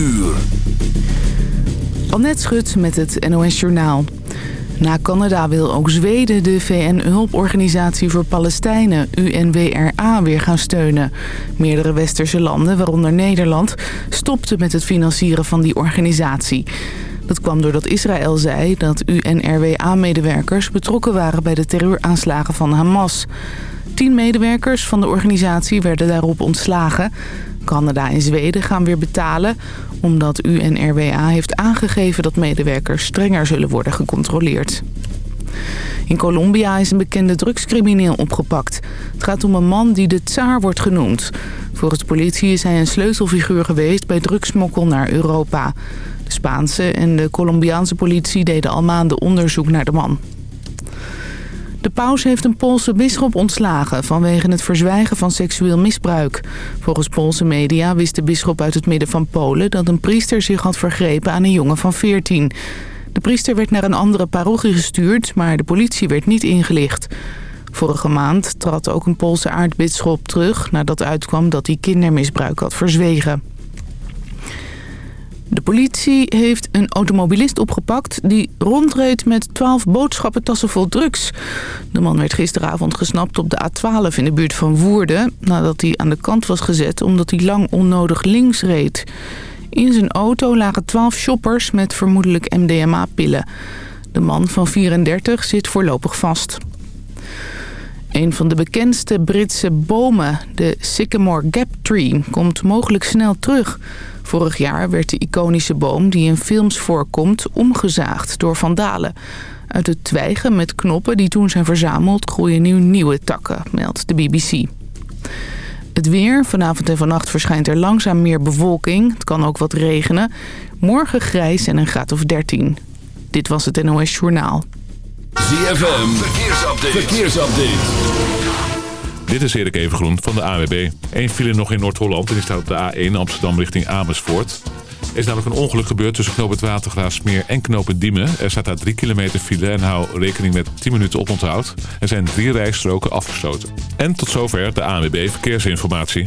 uur. Schut met het NOS Journaal. Na Canada wil ook Zweden de VN-hulporganisatie voor Palestijnen, UNWRA, weer gaan steunen. Meerdere westerse landen, waaronder Nederland, stopten met het financieren van die organisatie. Dat kwam doordat Israël zei dat UNRWA-medewerkers betrokken waren bij de terreuraanslagen van Hamas. Tien medewerkers van de organisatie werden daarop ontslagen. Canada en Zweden gaan weer betalen omdat UNRWA heeft aangegeven dat medewerkers strenger zullen worden gecontroleerd. In Colombia is een bekende drugscrimineel opgepakt. Het gaat om een man die de tsaar wordt genoemd. Volgens de politie is hij een sleutelfiguur geweest bij drugsmokkel naar Europa. De Spaanse en de Colombiaanse politie deden al maanden onderzoek naar de man. De paus heeft een Poolse bisschop ontslagen vanwege het verzwijgen van seksueel misbruik. Volgens Poolse media wist de bisschop uit het midden van Polen dat een priester zich had vergrepen aan een jongen van 14. De priester werd naar een andere parochie gestuurd, maar de politie werd niet ingelicht. Vorige maand trad ook een Poolse aartsbisschop terug nadat uitkwam dat hij kindermisbruik had verzwegen. De politie heeft een automobilist opgepakt die rondreed met 12 boodschappentassen vol drugs. De man werd gisteravond gesnapt op de A12 in de buurt van Woerden... nadat hij aan de kant was gezet omdat hij lang onnodig links reed. In zijn auto lagen 12 shoppers met vermoedelijk MDMA-pillen. De man van 34 zit voorlopig vast. Een van de bekendste Britse bomen, de Sycamore Gap Tree, komt mogelijk snel terug... Vorig jaar werd de iconische boom die in films voorkomt omgezaagd door vandalen. Uit de twijgen met knoppen die toen zijn verzameld groeien nu nieuwe takken, meldt de BBC. Het weer. Vanavond en vannacht verschijnt er langzaam meer bewolking. Het kan ook wat regenen. Morgen grijs en een graad of 13. Dit was het NOS Journaal. ZFM. Verkeersupdate. Verkeersupdate. Dit is Erik Evengroen van de AWB. Eén file nog in Noord-Holland en die staat op de A1 Amsterdam richting Amersfoort. Er is namelijk een ongeluk gebeurd tussen knoop het Watergraafsmeer en knoop het Diemen. Er staat daar 3 kilometer file en hou rekening met 10 minuten oponthoud. Er zijn drie rijstroken afgesloten. En tot zover de ANWB Verkeersinformatie.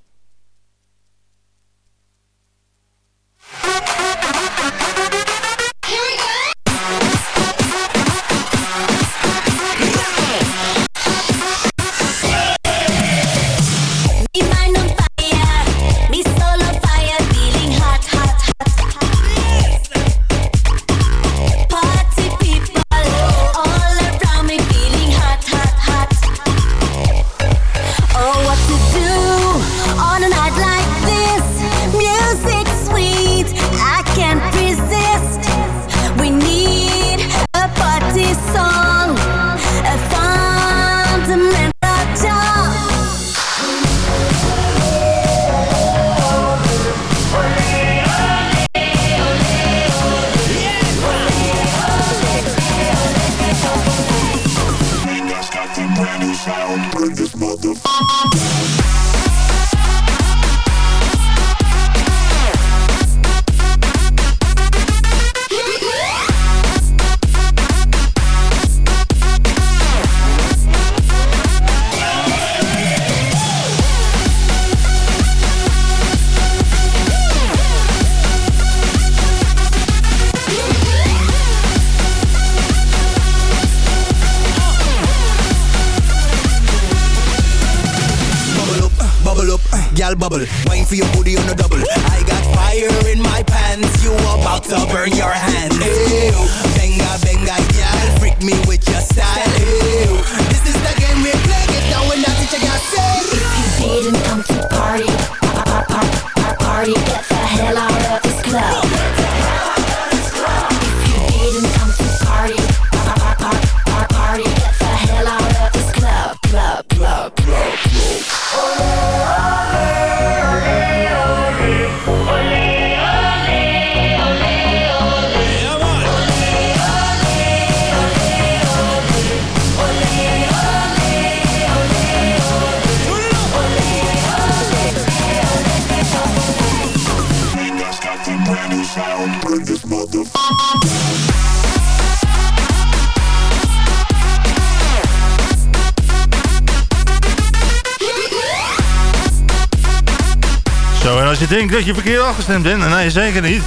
Je denkt dat je verkeerd afgestemd bent, nee, zeker niet.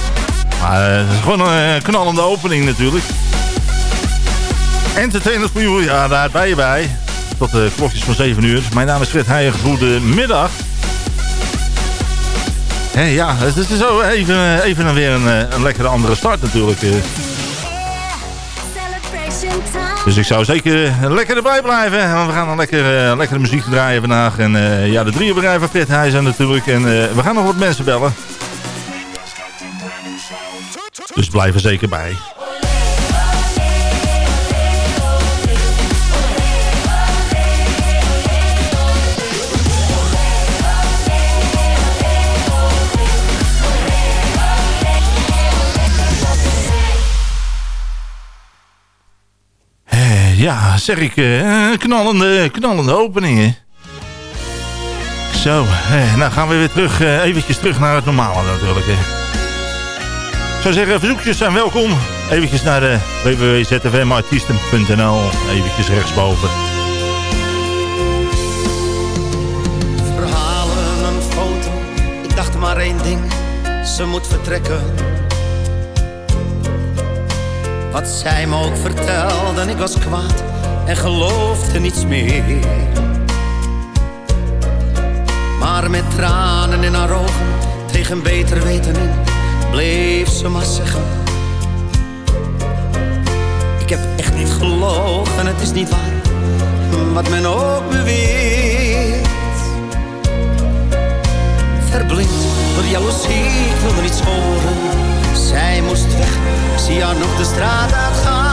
Maar het is gewoon een knallende opening natuurlijk. Entertainers voor jou, ja, daar ben je bij. Tot de klokjes van 7 uur. Mijn naam is Fred Heijer, goedemiddag. Hey, ja, het is zo even, even weer een, een lekkere andere start natuurlijk. Dus ik zou zeker lekker erbij blijven. Want we gaan dan lekker, uh, lekkere muziek draaien vandaag. En uh, ja, de drieënbedrijven Fred Heijzen natuurlijk. En we gaan nog wat mensen bellen. Dus blijf er zeker bij. Ja, zeg ik, uh, knallende, knallende openingen. Zo, eh, nou gaan we weer terug, uh, eventjes terug naar het normale natuurlijk. Ik zou zeggen, verzoekjes zijn welkom. Eventjes naar de www.zfmartiesten.nl, eventjes rechtsboven. Verhalen, een foto, ik dacht maar één ding, ze moet vertrekken wat zij me ook vertelde ik was kwaad en geloofde niets meer. Maar met tranen in haar ogen, tegen beter weten in, bleef ze maar zeggen. Ik heb echt niet gelogen, het is niet waar, wat men ook beweert. Verblind door jaloezie, ik wilde niets horen zij moest weg, zie haar nog de straat uitgaan.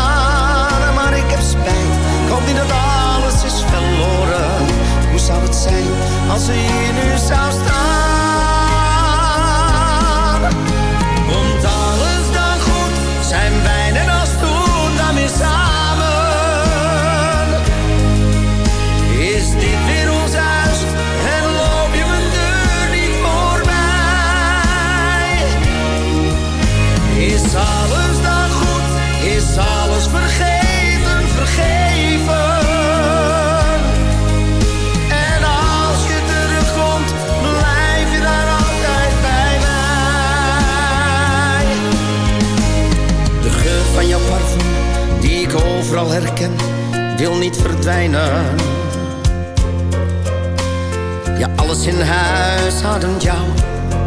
Ademt jou,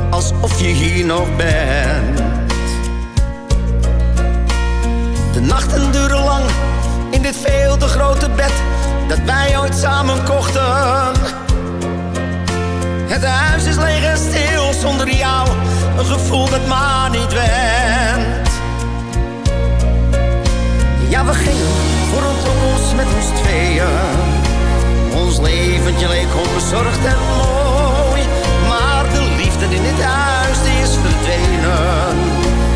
alsof je hier nog bent. De nachten duren lang in dit veel te grote bed dat wij ooit samen kochten. Het huis is leeg en stil zonder jou, een gevoel dat maar niet went. Ja, we gingen voor een toekomst met ons tweeën. Ons leventje leek onbezorgd en mooi, in dit huis is verdwenen.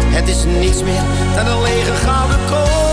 Het is niets meer dan een lege gouden kooi.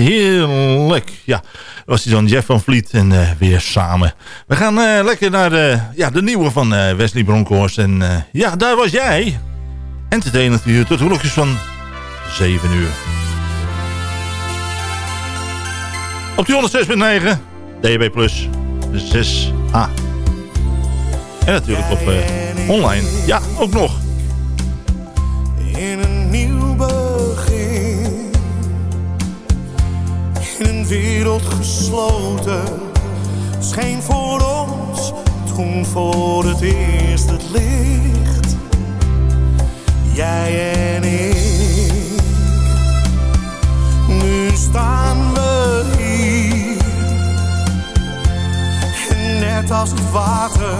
Heerlijk. Ja, dat was die dan Jeff van Vliet en eh, weer samen. We gaan eh, lekker naar de, ja, de nieuwe van eh, Wesley Bronkhorst. En eh, ja, daar was jij. Entertainment uur tot klokjes van 7 uur. Op die 106.9, DB Plus 6A. En natuurlijk op online. Ja, ook nog. In wereld gesloten. Scheen voor ons toen voor het eerst het licht. Jij en ik. Nu staan we hier. En net als het water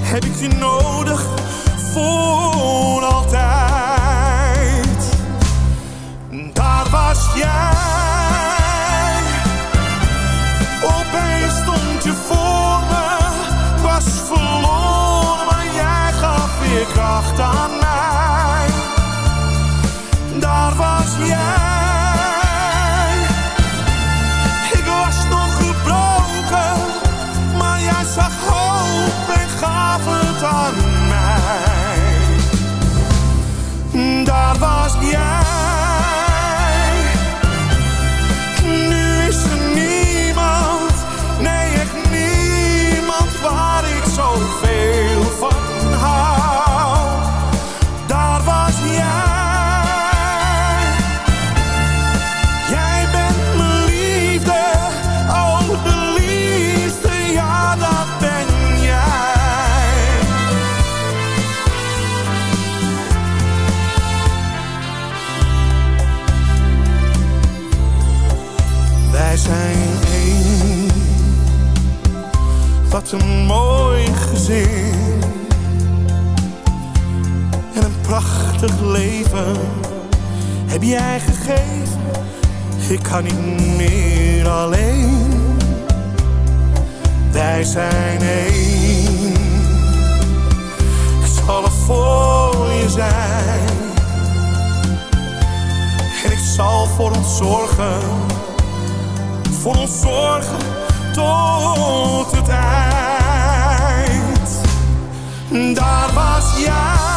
heb ik je nodig voor altijd. Daar was jij. Leven heb jij gegeven. Ik kan niet meer alleen. Wij zijn één. Ik zal er voor je zijn. En ik zal voor ons zorgen voor ons zorgen tot het eind. Daar was jij.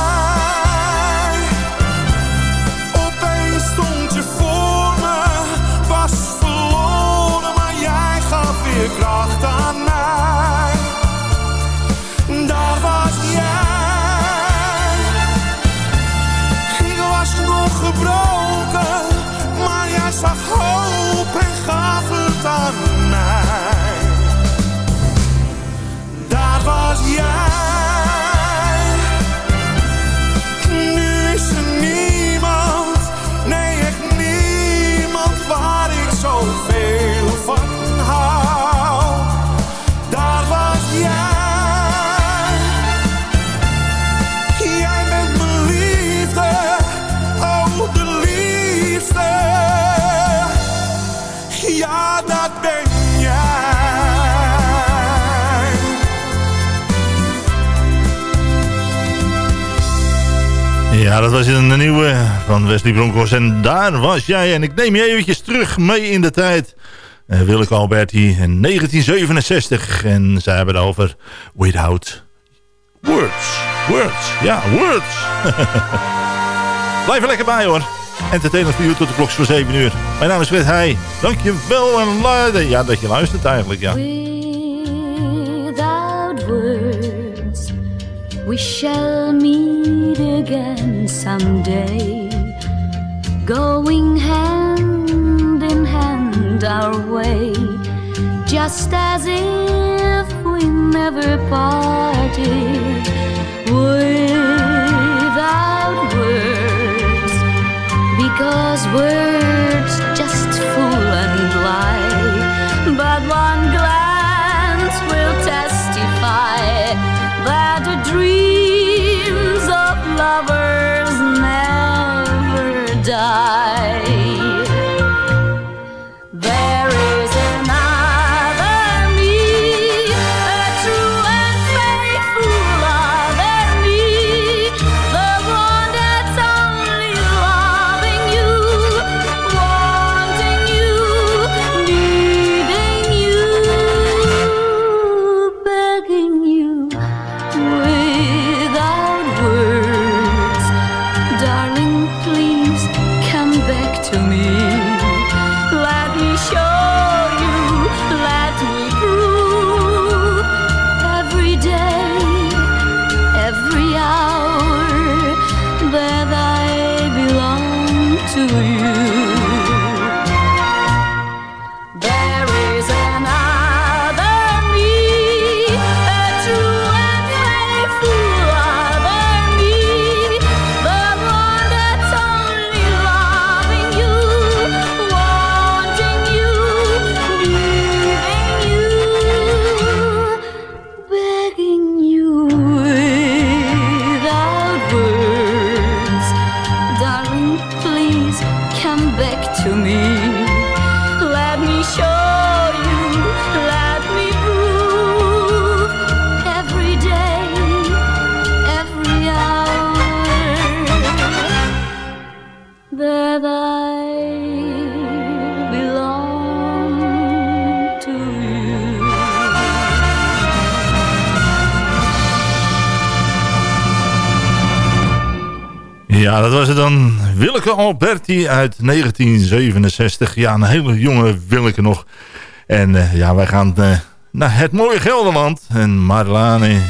Dat was een nieuwe van Wesley Broncos. En daar was jij. En ik neem je eventjes terug mee in de tijd. Uh, Willeke Alberti in 1967. En zij hebben het over Without Words. Words. Ja, words. Blijf er lekker bij hoor. Entertainment voor u tot de klok voor 7 uur. Mijn naam is Fred Heij. Dankjewel en luiden. Ja, dat je luistert eigenlijk, ja. We shall meet again someday. Going hand in hand our way, just as if we never parted. Without words, because words just fool and lie. But one glance Alberti uit 1967. Ja, een hele jonge Willeke nog. En eh, ja, wij gaan eh, naar het mooie Gelderland. En Marlane.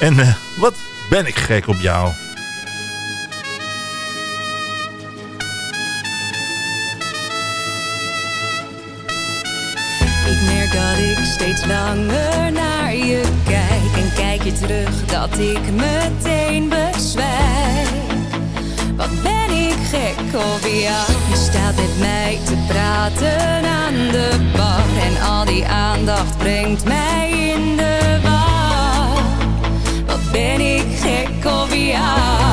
En eh, wat ben ik gek op jou. Ik merk dat ik steeds langer naar je kijk. En kijk je terug dat ik meteen bezwijk. Wat ben gek over jou. Je staat met mij te praten aan de bar. En al die aandacht brengt mij in de war. Wat ben ik gek of jou.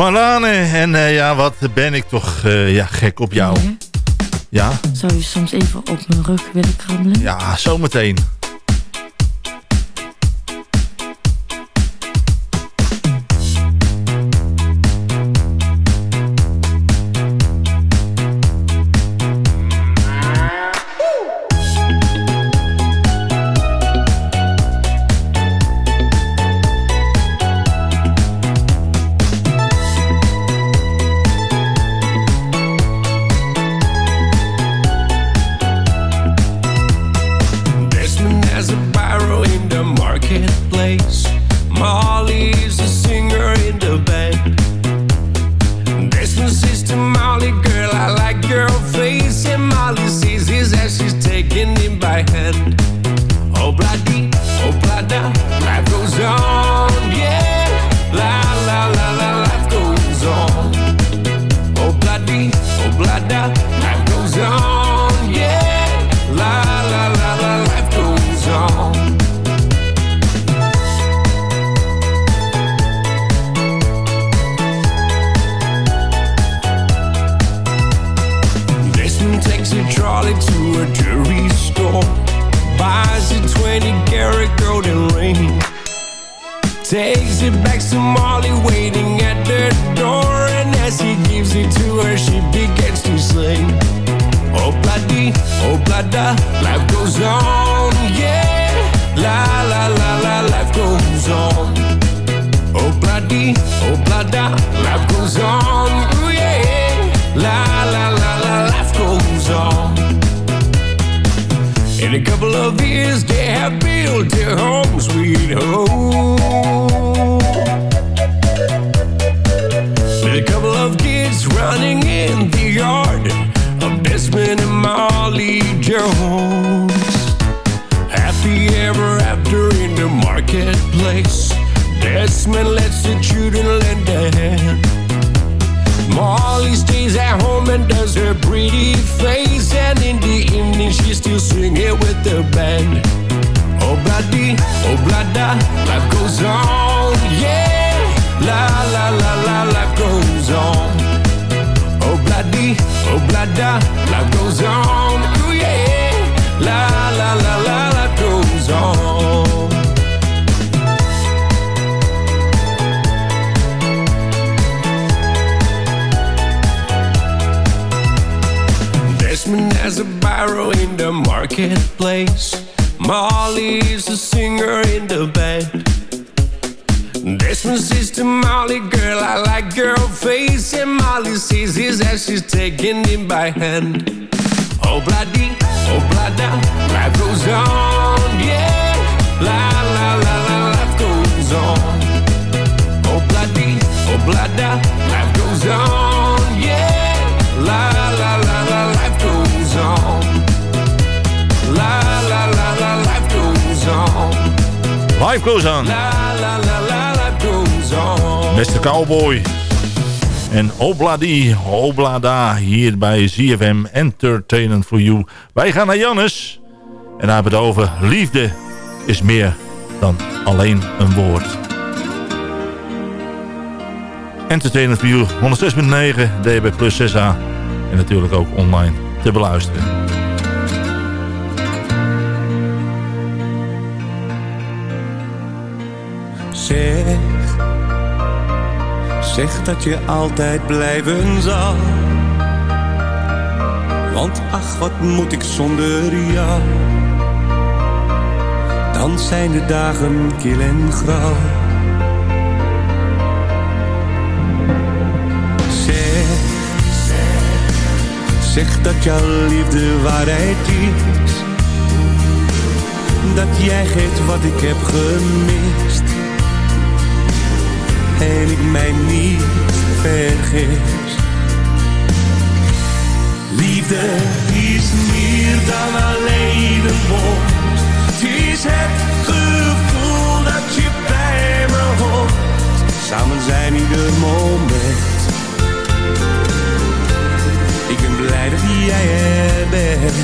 Marlane. En eh, ja, wat ben ik toch eh, ja, gek op jou. Ja? Zou je soms even op mijn rug willen krabbelen? Ja, zometeen. Stays at home and does her pretty face. And in the evening, she's still singing with the band. Oh, bloody, oh, blada, life goes on, yeah. La, la, la, la, life goes on. Oh, bloody, oh, blada, life goes on, has in the marketplace. Molly's a singer in the band. Desmond says to Molly, girl, I like your face. And Molly sees his as she's taking him by hand. Oh, bloody, oh, blada, life goes on, yeah. La, la, la, la, life goes on. Oh, bloody, oh, blada, life goes on, Life goes on. Mr. Cowboy. En Obladi, Oblada, hier bij ZFM Entertainment for You. Wij gaan naar Jannes. En daar hebben we het over liefde is meer dan alleen een woord. Entertainment for You, 106.9, DB Plus 6A. En natuurlijk ook online te beluisteren. Zeg, zeg dat je altijd blijven zal. Want ach, wat moet ik zonder jou? Dan zijn de dagen kil en grauw. Zeg, zeg dat jouw liefde waarheid is. Dat jij geeft wat ik heb gemist en ik mij niet vergis. Liefde is meer dan alleen een woord. Het is het gevoel dat je bij me hoort. Samen zijn ieder moment. Ik ben blij dat jij er bent.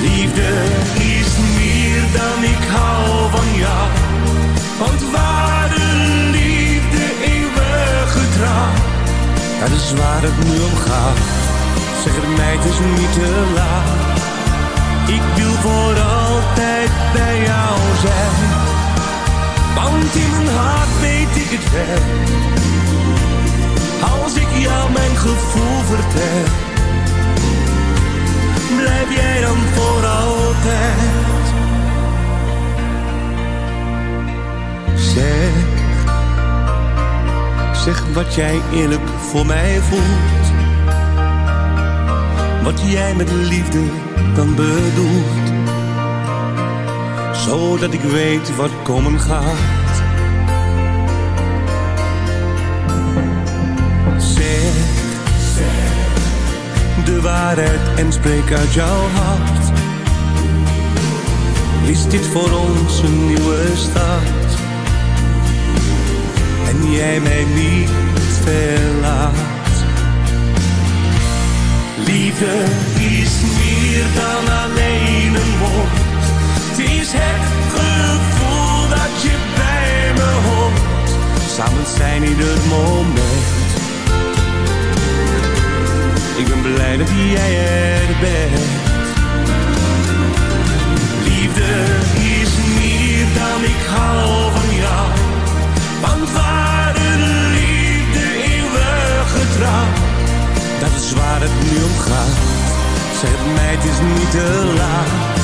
Liefde is meer dan ik hou van jou. Want waar de liefde eeuwig getrouw, dat is waar het nu om gaat. Zeg het mij, het is niet te laat. Ik wil voor altijd bij jou zijn. Want in mijn hart weet ik het wel. Als ik jou mijn gevoel vertel, blijf jij dan voor altijd. Zeg, zeg wat jij eerlijk voor mij voelt. Wat jij met liefde dan bedoelt. Zodat ik weet wat komen gaat. Zeg, de waarheid en spreek uit jouw hart. Is dit voor ons een nieuwe start? Jij mij niet verlaat. Liefde is meer dan alleen een woord. Het is het gevoel dat je bij me hoort. Samen zijn ieder moment. Ik ben blij dat jij er bent. Liefde is meer dan ik hou Zeg het is niet te laat.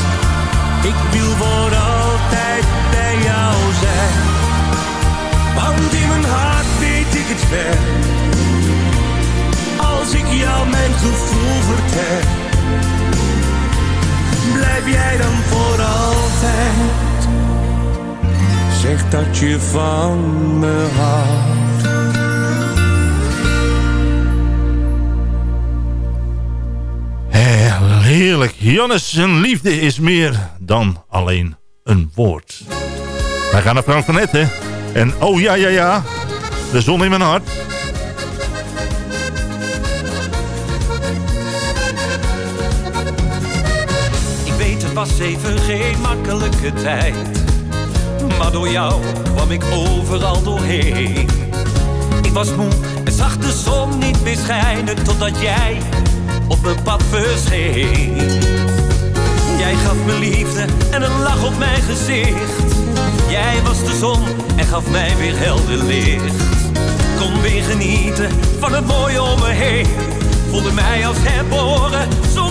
Ik wil voor altijd bij jou zijn. Want in mijn hart weet ik het ver. Als ik jou mijn gevoel vertel. Blijf jij dan voor altijd. Zeg dat je van me houdt. Heerlijk. Jannes, zijn liefde is meer dan alleen een woord. Wij gaan naar Frank van Etten. En oh ja, ja, ja. De zon in mijn hart. Ik weet, het was even geen makkelijke tijd. Maar door jou kwam ik overal doorheen. Ik was moe en zag de zon niet meer schijnen totdat jij op mijn pad verscheen. Jij gaf me liefde en een lach op mijn gezicht. Jij was de zon en gaf mij weer helder licht. Kon weer genieten van het mooie om me heen. Voelde mij als herboren, zo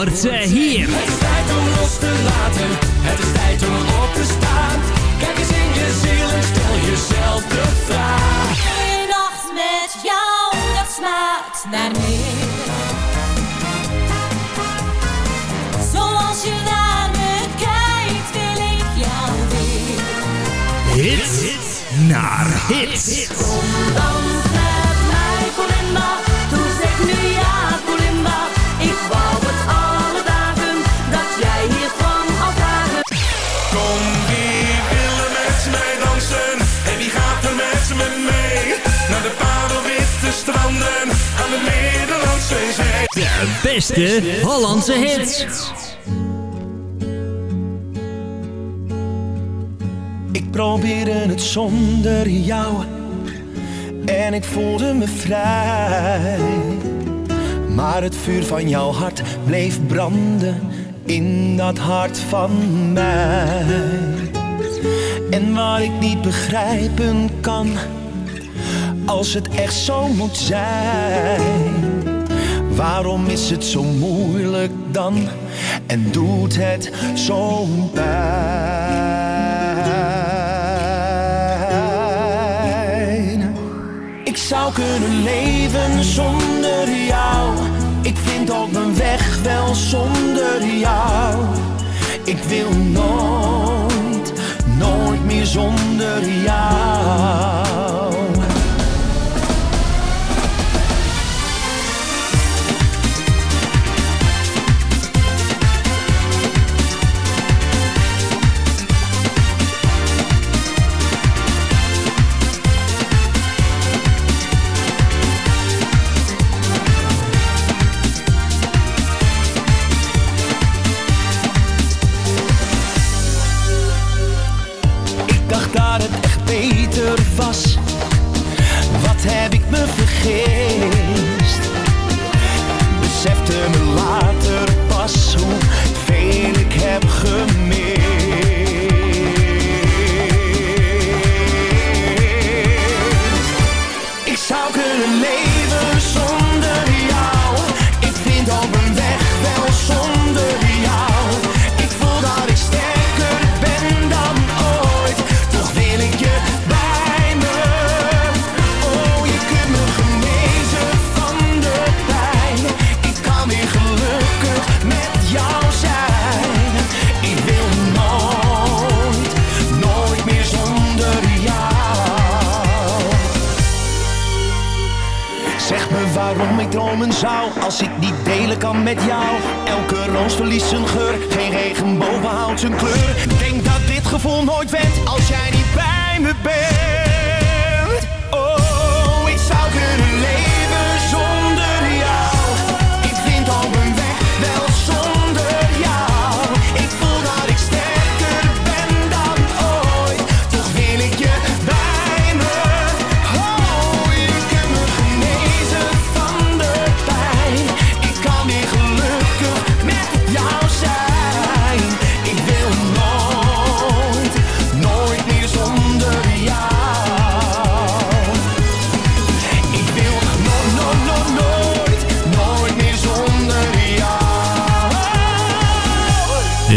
hoort ze hier. Het is tijd om los te laten, het is tijd om op te staan. Kijk eens in je ziel en stel jezelf de vraag. Een nacht met jou, dat smaakt naar meer. Zoals je naar me kijkt, wil ik jou weer. Hits naar hits. Kom Beste Hollandse hits. Ik probeerde het zonder jou en ik voelde me vrij. Maar het vuur van jouw hart bleef branden in dat hart van mij. En wat ik niet begrijpen kan, als het echt zo moet zijn. Waarom is het zo moeilijk dan en doet het zo'n pijn? Ik zou kunnen leven zonder jou. Ik vind ook mijn weg wel zonder jou. Ik wil nooit, nooit meer zonder jou.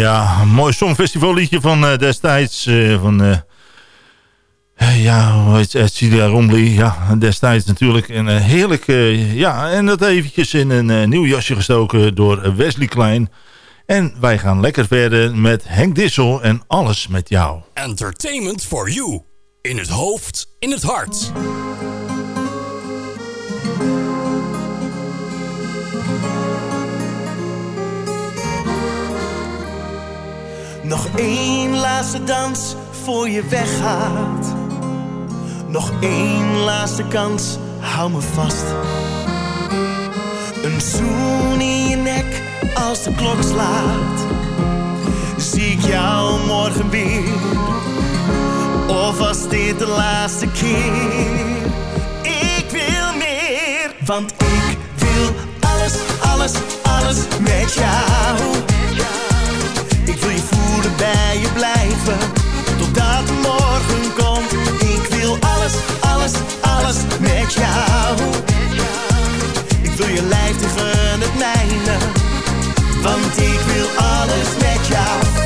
Ja, mooi songfestivalliedje van eh, destijds. eh, van, eh, ja, hoe heet het? Celia Romley. Ja, destijds natuurlijk. En heerlijk. ja, en dat eventjes in een nieuw jasje gestoken door Wesley Klein. En wij gaan lekker verder met Henk Dissel en Alles met jou. Entertainment for you. In het hoofd, in het hart. Nog één laatste dans voor je weggaat. Nog één laatste kans, hou me vast. Een zoen in je nek als de klok slaat. Zie ik jou morgen weer? Of was dit de laatste keer? Ik wil meer, want ik wil alles, alles, alles met jou. Ik wil je voelen bij je blijven. Totdat morgen komt. Ik wil alles, alles, alles met jou. Ik wil je lijf tegen het mijne. Want ik wil alles met jou.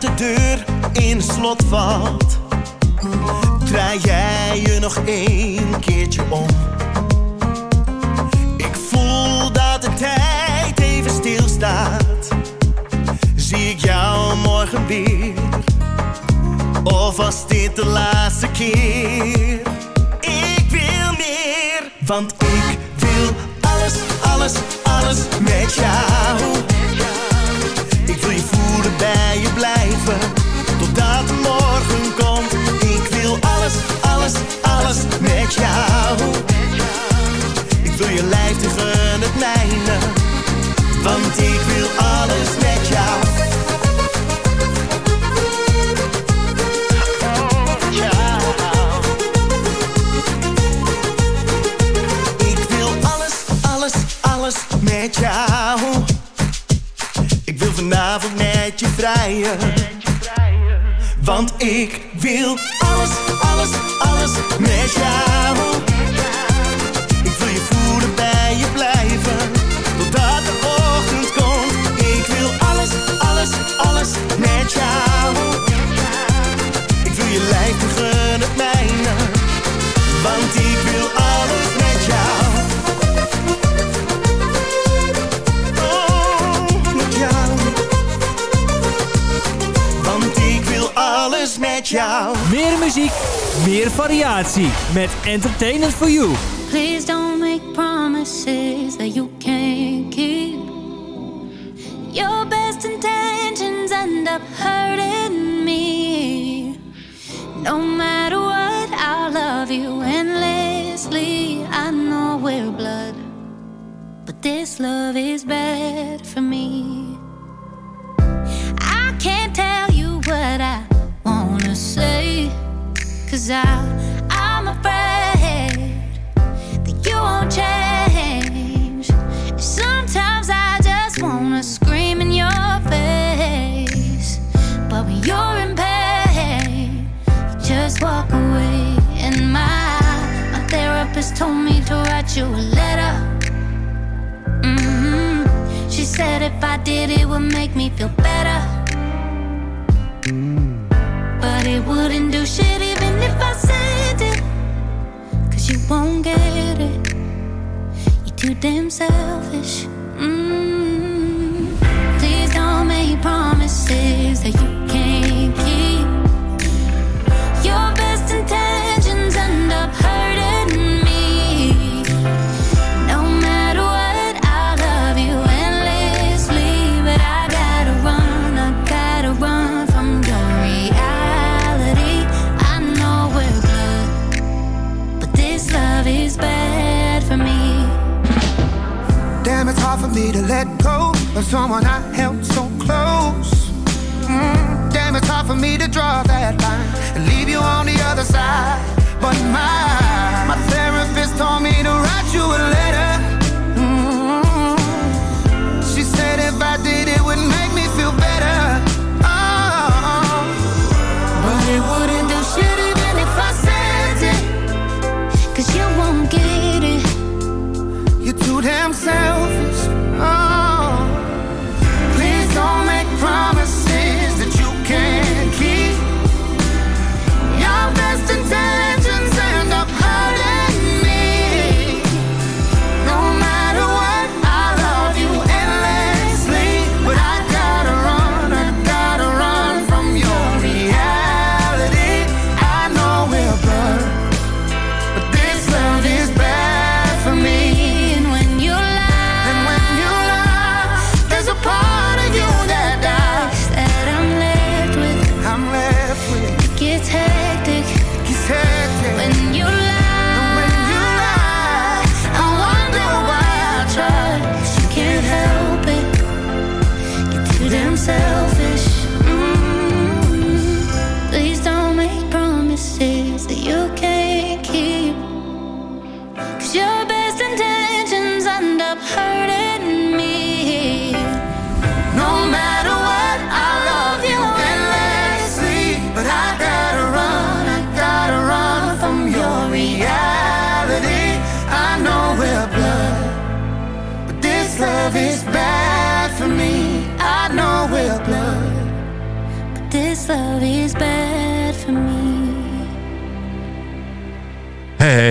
De deur in slot valt Draai jij je nog één keertje om? Ik voel dat de tijd even stilstaat. Zie ik jou morgen weer? Of was dit de laatste keer? Ik wil meer, want ik wil alles, alles, alles met jou. Ik wil je voelen bij je blijven, totdat de morgen komt. Alles, alles, alles met jou. Ik wil je lijf tegen het mijne, want ik wil alles met jou. Ik wil alles, alles, alles met jou. Ik wil vanavond met je vrijen. Want ik wil alles, alles, alles met jou. Muziek, meer variatie. Met Entertainment for You. You a letter. hmm She said if I did, it would make me feel better. But it wouldn't do shit even if I said it. Cause you won't get it. You're too damn selfish. Mm. Please don't make promises that you me to let go of someone I held so close. Mm, damn, it's hard for me to draw that line and leave you on the other side. But my my therapist told me to write you a letter. Mm, she said if I did, it would make me feel better. Oh, But it wouldn't do shit even if I. Cause you won't get it. You're too damn selfish.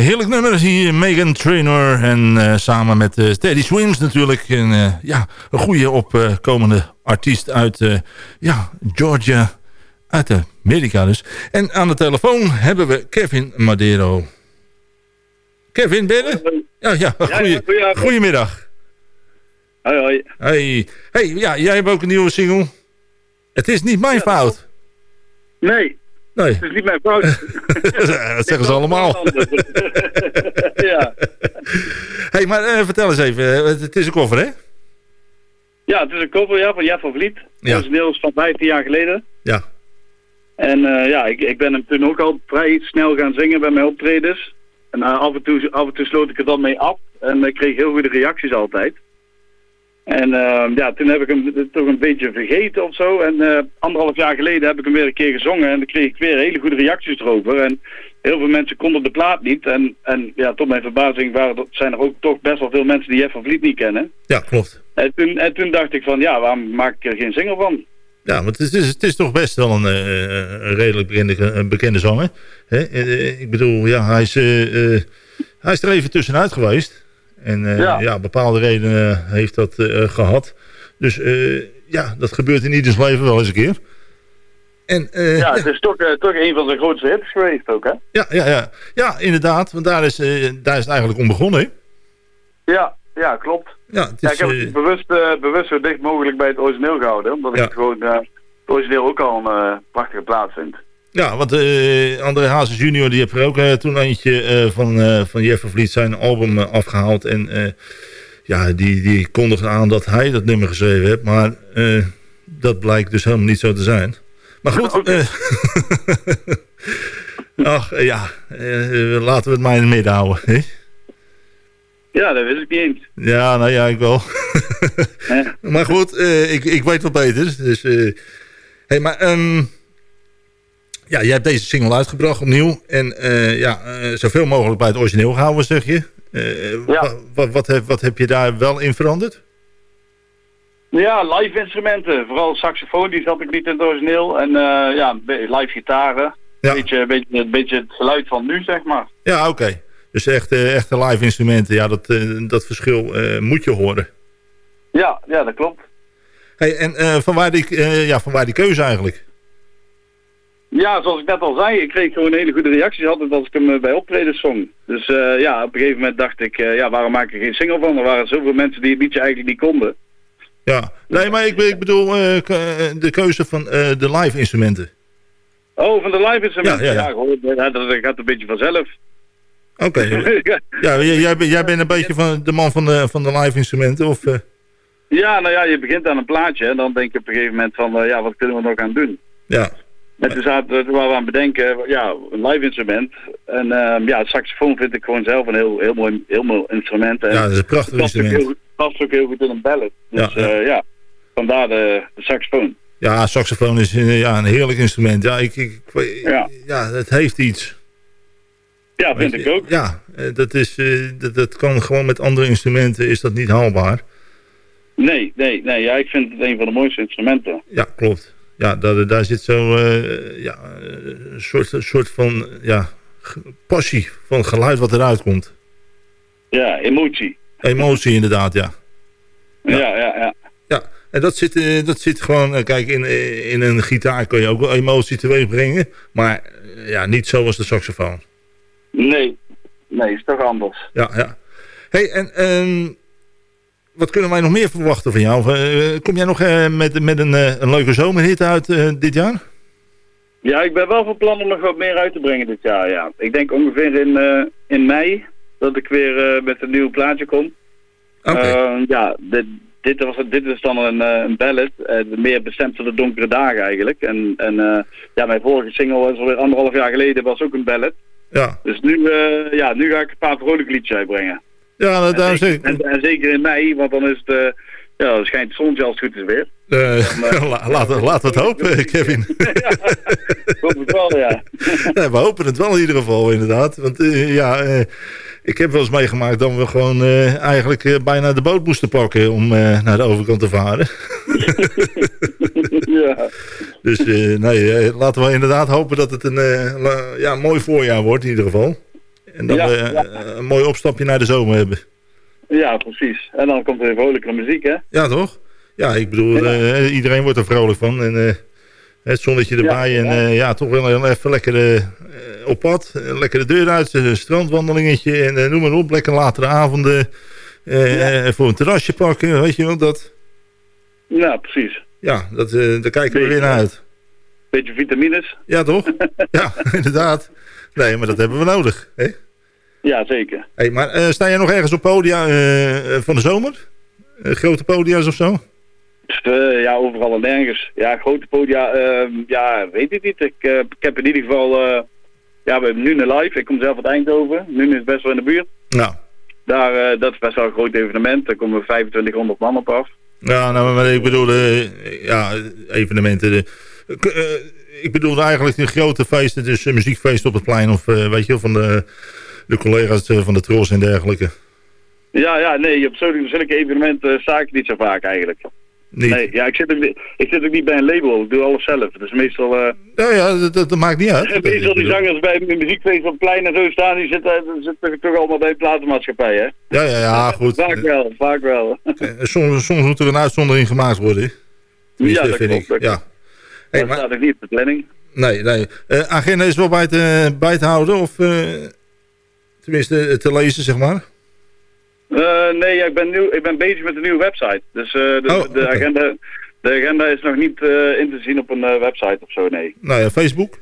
Heerlijk nummer hier, Megan Trainor. En eh, samen met eh Teddy Swims natuurlijk. En, eh, ja, een goede opkomende artiest uit ja, Georgia. Uit Amerika dus. En aan de telefoon hebben we Kevin Madero. Kevin, ben je? Ja, ja, goeie, goeie- goedemiddag. Hoi, hoi. Hey. hey, ja, jij hebt ook een nieuwe single. Het is niet mijn fout. Nee, Nee, het is niet mijn fout. dat zeggen ze allemaal. ja. hey, maar eh, vertel eens even. eh, Het, is een koffer, hè? ja, het is een cover ja, van Jeff Vliet. Ja. Dat is deels van 15 jaar geleden. Ja. En eh, ja, ik, ik ben hem toen ook al vrij snel gaan zingen bij mijn optredens. En af, en toe, af en toe sloot ik er dan mee af. En ik kreeg heel goede reacties altijd. En eh, ja, toen heb ik hem toch een beetje vergeten of zo. En eh, anderhalf jaar geleden heb ik hem weer een keer gezongen. En dan kreeg ik weer hele goede reacties erover. En heel veel mensen konden de plaat niet. En, en ja, tot mijn verbazing waren, zijn er ook toch best wel veel mensen die Jeff van Vliet niet kennen. Ja, klopt. En toen, en toen dacht ik van, ja, waarom maak ik er geen single van? Ja, want het is, het is toch best wel een, eh, een redelijk bekende, een bekende zanger. Hè? Eh, Ik bedoel, ja, hij is, hij is er even tussenuit geweest. En eh, Ja. ja. bepaalde redenen heeft dat eh, gehad. Dus eh, ja, dat gebeurt in ieders leven wel eens een keer. En, eh, Ja, het is toch, eh, toch een van zijn grootste hits geweest ook, hè? ja, ja, ja. ja, inderdaad. Want daar is, eh, daar is het eigenlijk om begonnen. hè? Ja, ja, klopt. Ja, het Ja, is, ik heb eh, het bewust, eh, bewust zo dicht mogelijk bij het origineel gehouden. Omdat ik Ja. het gewoon eh, het origineel ook al een eh, prachtige plaats vind. Ja, want eh André Hazes junior die heeft er ook eh, toen eentje eh, van, van Jeff Vliet zijn album eh, afgehaald. En ja, die, die kondigde aan dat hij dat nummer geschreven heeft. Maar dat blijkt dus helemaal niet zo te zijn. Maar goed. eh, ach, ja. laten we het maar in het midden houden. Hè? Ja, dat wist ik niet eens. Ja, nou ja, ik wel. maar goed, ik, ik weet wat beter. Dus, hey, maar ehm, ja, jij hebt deze single uitgebracht opnieuw. En eh, ja, eh, zoveel mogelijk bij het origineel gehouden, zeg je. Eh, wa- wat, heb, wat heb je daar wel in veranderd? Ja, live instrumenten. Vooral saxofoon, die zat ik niet in het origineel. En ja, live gitaren. Beetje, beetje, een beetje het geluid van nu, zeg maar. Ja, oké. Dus echt, echte live instrumenten, ja, dat, dat verschil moet je horen. Ja, ja, dat klopt. Hey, en eh, van, waar die, ja, van waar die keuze eigenlijk? Ja, zoals ik net al zei, ik kreeg gewoon hele goede reacties altijd als ik hem eh, bij optredens zong. Dus eh, ja, op een gegeven moment dacht ik, eh, ja, waarom maak ik geen single van? Er waren zoveel mensen die het liedje eigenlijk niet konden. Ja, nee, maar ik, ik bedoel de keuze van de live instrumenten. Oh, van de live instrumenten? Ja, Ja, dat gaat een beetje vanzelf. Oké. ja, jij, jij, bent- een beetje van de man van de, van de live instrumenten? Of, Ja, nou ja, je begint aan een plaatje en dan denk je op een gegeven moment van, ja, wat kunnen we nog aan doen? ja. En toen zaten we aan het bedenken, ja, een live instrument. En ehm, ja, saxofoon vind ik gewoon zelf een heel, heel, mooi, heel mooi instrument. En Ja, dat is een prachtig past ook instrument. heel goed- past ook heel goed in een ballad. Dus Ja, ja, ja. ja vandaar de, de saxofoon. ja, saxofoon is eh, ja, een heerlijk instrument. Ja, ik, ik, Ja. ja, het heeft iets. Ja, vind ik ook. Ja, eh, dat, is, eh, dat, dat kan gewoon met andere instrumenten is dat niet haalbaar. Nee, nee, nee. Ja, ik vind het een van de mooiste instrumenten. Ja, klopt. Ja, daar, daar zit zo eh, ja, een soort, een soort van ja, passie van geluid wat eruit komt. Ja, emotie. Emotie inderdaad, ja. Ja, ja, ja. Ja, en dat zit, eh, dat zit gewoon, eh, kijk, in, in een gitaar kun je ook wel emotie teweeg brengen. Maar ja, niet zoals de saxofoon. Nee, nee, is toch anders. Ja, ja. hey, en ehm, wat kunnen wij nog meer verwachten van jou? Eh, kom jij nog eh, met, met een, eh, een leuke zomerhit uit dit jaar? Ja, ik ben wel van plan om nog wat meer uit te brengen dit jaar, ja. Ik denk ongeveer in, in mei dat ik weer met een nieuw plaatje kom. Eh, ja, dit, dit, was, dit is dan een, een ballad, meer bestemd voor de donkere dagen eigenlijk. En, en ja, mijn vorige single was alweer anderhalf jaar geleden, was ook een ballad. Ja. Dus nu, ja, nu ga ik een paar vrolijke liedjes uitbrengen. Ja, dat, En zeker, en, en zeker in mei, want dan is het, eh, ja, dan schijnt het zonnetje als het goed is weer. Eh, la- laten, laten we het hopen, Kevin. Het wel, ja. We hopen het wel in ieder geval, inderdaad. Want eh, ja, eh, ik heb wel eens meegemaakt dat we gewoon eh, eigenlijk eh, bijna de boot moesten pakken om eh, naar de overkant te varen. ja. Dus eh, nee, eh, laten we inderdaad hopen dat het een eh, la- ja, een mooi voorjaar wordt in ieder geval. En dat Ja, we eh, ja. een mooi opstapje naar de zomer hebben. Ja, precies. En dan komt er weer vrolijke muziek, hè? Ja, toch? Ja, ik bedoel, eh, iedereen wordt er vrolijk van. En eh, het zonnetje erbij. en ja, toch wel even lekker op pad. Lekker de deur uit, een strandwandelingetje. En noem maar op, lekker latere avonden. Voor een terrasje pakken, weet je wel. Dat, Ja, precies. ja, dat, daar kijken we weer naar uit. Beetje vitamines. Ja, toch? ja, inderdaad. Nee, maar dat hebben we nodig. Hè? Ja, zeker. Hey, maar eh, sta jij nog ergens op podia eh, van de zomer? Eh, grote podia's of zo? Eh, ja, overal en nergens. Ja, grote podia, ehm, ja, weet ik niet. Ik, eh, ik heb in ieder geval, eh, ja, we hebben nu een live. Ik kom zelf uit Eindhoven. Nu is best wel in de buurt. Nou. Daar, eh, dat is best wel een groot evenement. Daar komen 2500 man op af. Ja, nou, maar ik bedoel, eh, ja, evenementen. de- eh, ik bedoel eigenlijk de grote feesten, dus uh, muziekfeest op het plein of eh, weet je wel, van de, de collega's eh, van de Tros en dergelijke. Ja, ja, nee, op zulke, evenementen sta ik niet zo vaak eigenlijk. Niet. Nee, ja, ik zit, ook, niet- ik zit ook niet bij een label. Ik doe alles zelf. Dus meestal... eh, Ja, ja, dat, maakt niet uit. Meestal die zangers bij een muziekfeest op het plein en zo staan, die zitten, zitten toch allemaal bij een platenmaatschappij, hè? Ja, ja, ja, goed. Vaak wel, vaak wel. Soms, soms moet er een uitzondering gemaakt worden. Ja, dat vind klopt, ik. dat Ja. Hey, dat maar, staat ook niet op de planning. nee, nee. Eh, agenda is wel bij te, bij te houden, of tenminste te lezen, zeg maar. Eh, nee, ja, ik, ben nieuw, ik ben bezig met een nieuwe website. Dus eh, de, Oh, de, agenda, de agenda is nog niet eh, in te zien op een eh, website of zo, nee. Nou ja, Facebook.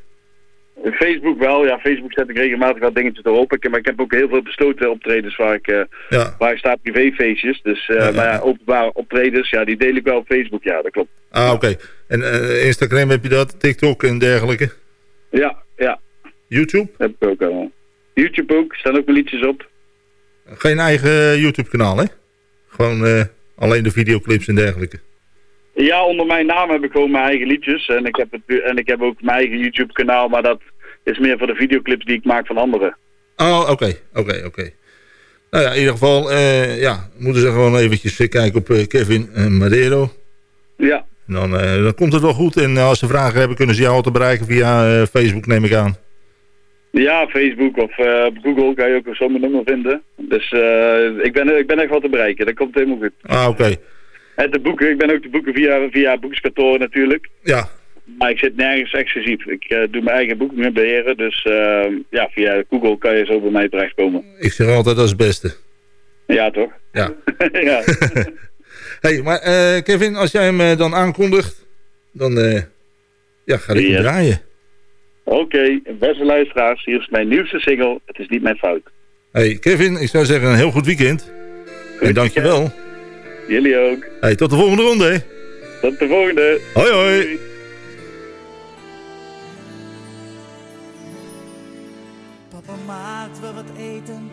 Facebook wel, ja, Facebook zet ik regelmatig wat dingetjes erop. Ik, maar ik heb ook heel veel besloten optredens waar ik, eh, Ja. waar ik sta privéfeestjes. Dus, eh, maar ja, openbare optredens, ja, die deel ik wel op Facebook, ja, dat klopt. Ah, oké. En eh, Instagram heb je dat, TikTok en dergelijke. Ja, ja. YouTube? Heb ik ook al. YouTube ook, staan ook mijn liedjes op. Geen eigen YouTube-kanaal, hè? Gewoon eh, alleen de videoclips en dergelijke. Ja, onder mijn naam heb ik gewoon mijn eigen liedjes. En ik heb, het, en ik heb ook mijn eigen YouTube kanaal, maar dat is meer voor de videoclips die ik maak van anderen. Oh, oké, oké, oké. Nou ja, in ieder geval, eh, ja, moeten ze gewoon eventjes eh, kijken op eh, Kevin eh, Madero. Ja. En dan, eh, dan komt het wel goed. En als ze vragen hebben, kunnen ze jou altijd bereiken via eh, Facebook, neem ik aan. Ja, Facebook of eh, op Google kan je ook zo mijn nummer vinden. Dus eh, ik, ben, ik ben echt wat te bereiken, dat komt helemaal goed. Ah, oké. En de boeken, ik ben ook te boeken via, via boekenskantoren natuurlijk. Ja. Maar ik zit nergens exclusief. Ik eh, doe mijn eigen boeken beheren. Dus ja, via Google kan je zo bij mij terechtkomen. Ik zeg altijd dat is het beste. Ja, toch? Ja. ja. hey, maar Kevin, als jij hem dan aankondigt, dan ja, ga ik hem Yes. draaien. Oké, beste luisteraars, hier is mijn nieuwste single. Het is niet mijn fout. Hey, Kevin, ik zou zeggen een heel goed weekend. en dankjewel. Jullie ook. Hey, tot de volgende ronde. hè. Tot de volgende. Hoi, hoi. Papa maakt wel wat eten,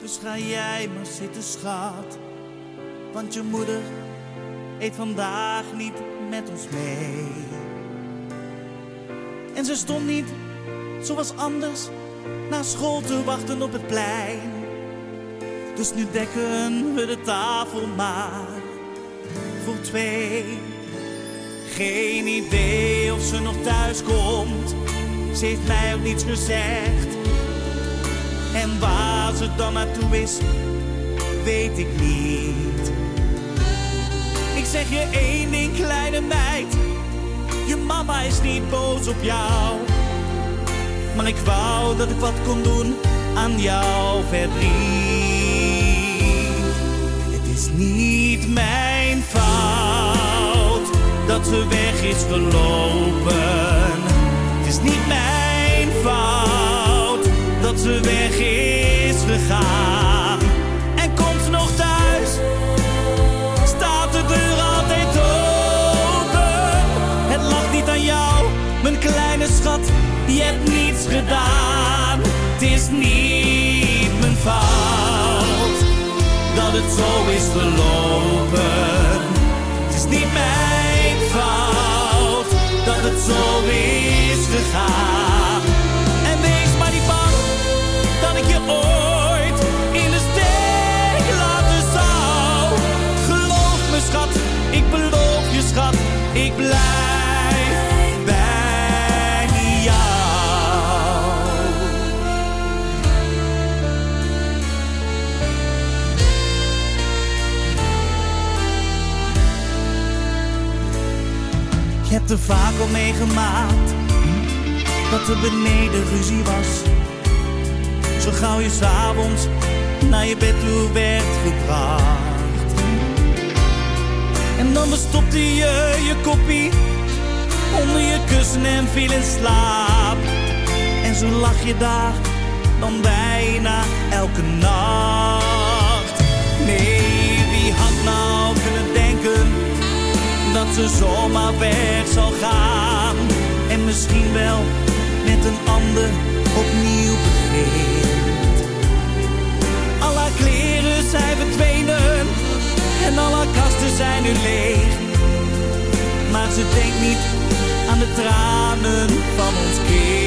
dus ga jij maar zitten schat. Want je moeder eet vandaag niet met ons mee. En ze stond niet, zoals anders, na school te wachten op het plein. Dus nu dekken we de tafel maar voor twee. Geen idee of ze nog thuis komt. Ze heeft mij ook niets gezegd. En waar ze dan naartoe is, weet ik niet. Ik zeg je één ding, kleine meid. Je mama is niet boos op jou. Maar ik wou dat ik wat kon doen aan jouw verdriet. Het is niet mijn fout dat ze weg is gelopen. Het is niet mijn fout dat ze weg is gegaan. Kleine schat, je hebt niets gedaan. Het is niet mijn fout dat het zo is gelopen. Het is niet mijn fout dat het zo is gegaan. Er vaak al meegemaakt dat er beneden ruzie was. Zo gauw je s'avonds naar je bed toe werd gebracht. En dan verstopte je je koppie onder je kussen en viel in slaap. En zo lag je daar dan bijna elke nacht. Ze zomaar weg zal gaan. En misschien wel met een ander opnieuw begint. Al haar kleren zijn verdwenen en al haar kasten zijn nu leeg. Maar ze denkt niet aan de tranen van ons kind.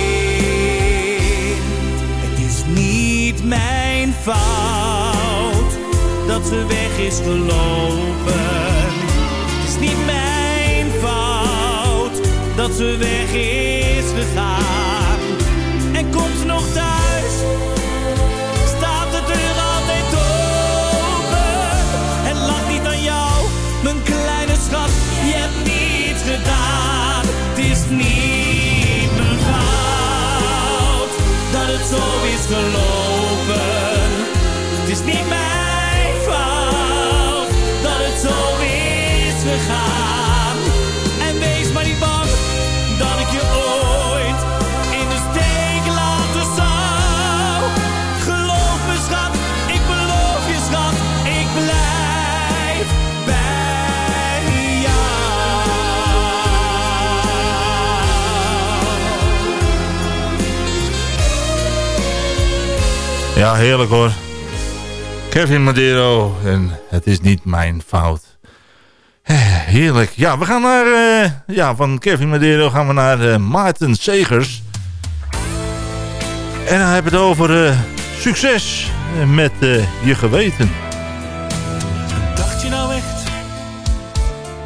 Het is niet mijn fout dat ze weg is gelopen. Het is niet mijn dat ze weg is gegaan. En komt nog thuis, staat de deur altijd open. Het lag niet aan jou, mijn kleine schat, je hebt niets gedaan. Het is niet mijn fout dat het zo is gelopen. Het is niet mijn Ja, heerlijk hoor. Kevin Madero en het is niet mijn fout. Eh, Heerlijk. Ja, we gaan naar... eh, ja, van Kevin Madero gaan we naar eh, Maarten Segers. En hij heeft het over succes met je geweten. Dacht je nou echt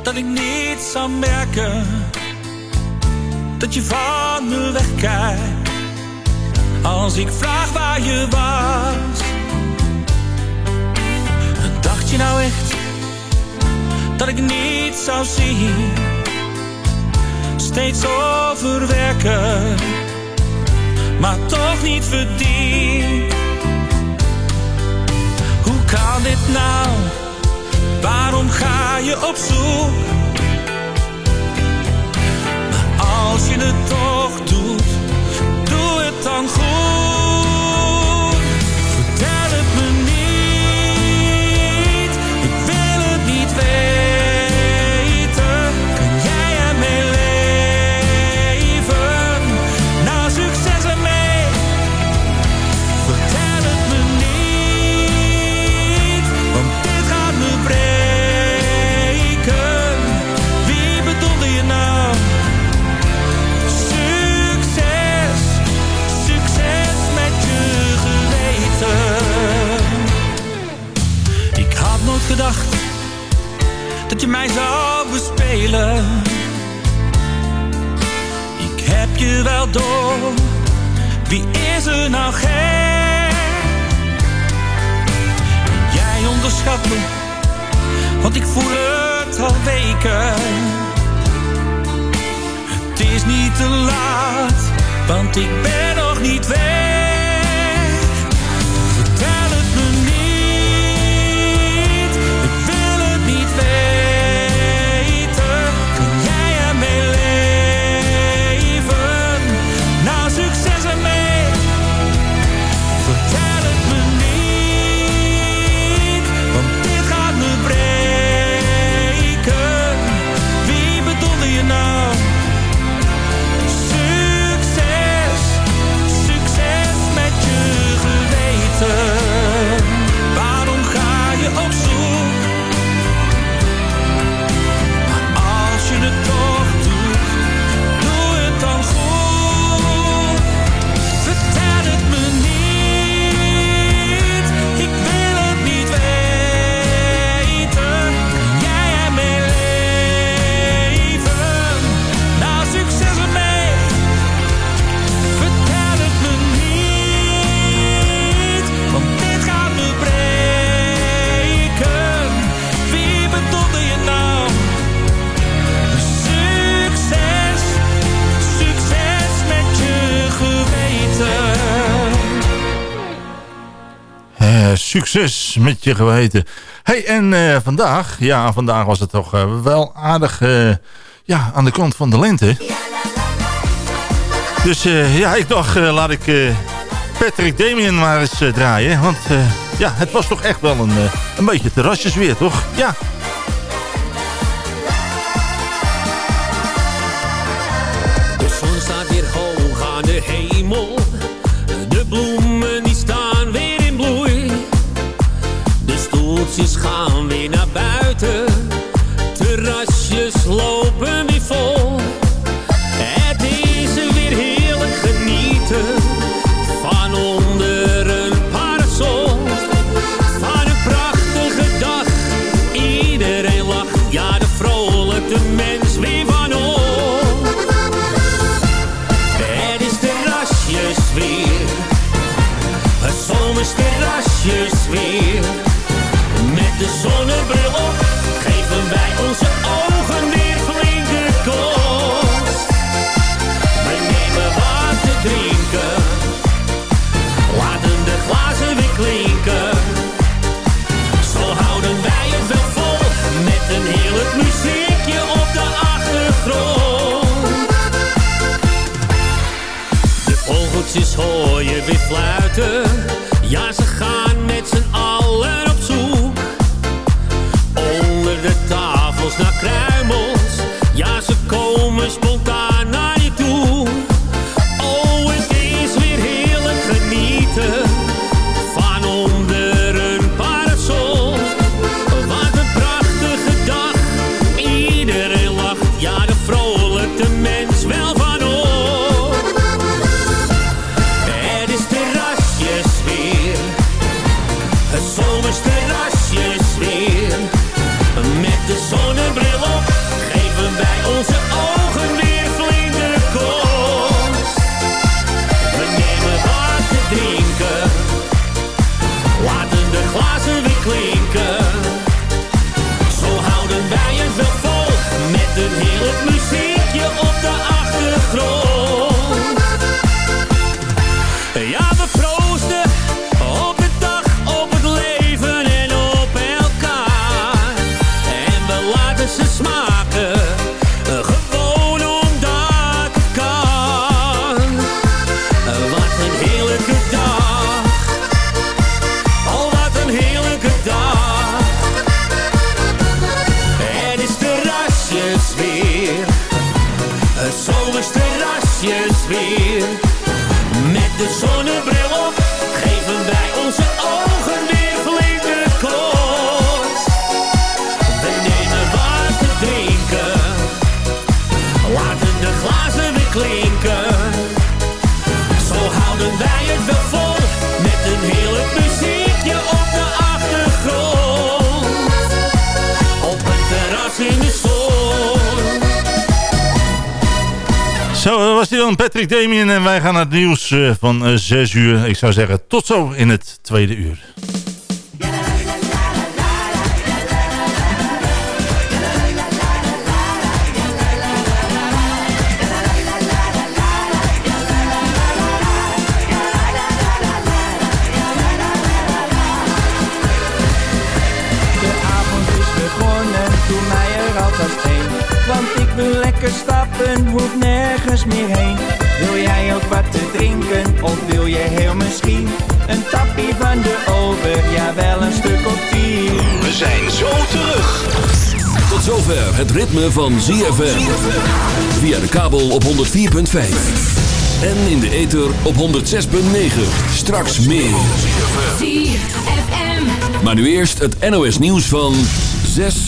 dat ik niet zou merken dat je van me wegkijkt als ik vraag waar je was? Dacht je nou echt ik niet zou zien. Steeds overwerken, maar toch niet verdien. Hoe kan dit nou? Waarom ga je op zoek? Maar als je het toch doet, doe het dan. Gedacht dat je mij zou bespelen. Ik heb je wel door, wie is er nou gek? Jij onderschat me, want ik voel het al weken. Het is niet te laat, want ik ben nog niet weg. Succes met je geweten. hey, en eh, vandaag, ja, vandaag was het toch eh, wel aardig eh, ja, aan de kant van de lente. Dus eh, ja, ik dacht, eh, laat ik eh, Patrick Damien maar eens eh, draaien. Want eh, ja, het was toch echt wel een, eh, een beetje terrasjesweer, toch? Ja. De zon staat weer hoog aan de hemel. Gaan weer naar. buiten was hij dan, Patrick Damien. En wij gaan naar het nieuws eh, van eh, 6 uur. Ik zou zeggen, tot zo in het tweede uur. Nergens meer heen. Wil jij ook wat te drinken, of wil je heel misschien een tapje van de oven? Ja, wel een stuk of tien. We zijn zo terug. Tot zover het ritme van ZFM. Via de kabel op 104.5. En in de ether op 106.9. Straks meer. ZFM. Maar nu eerst het NOS nieuws van 6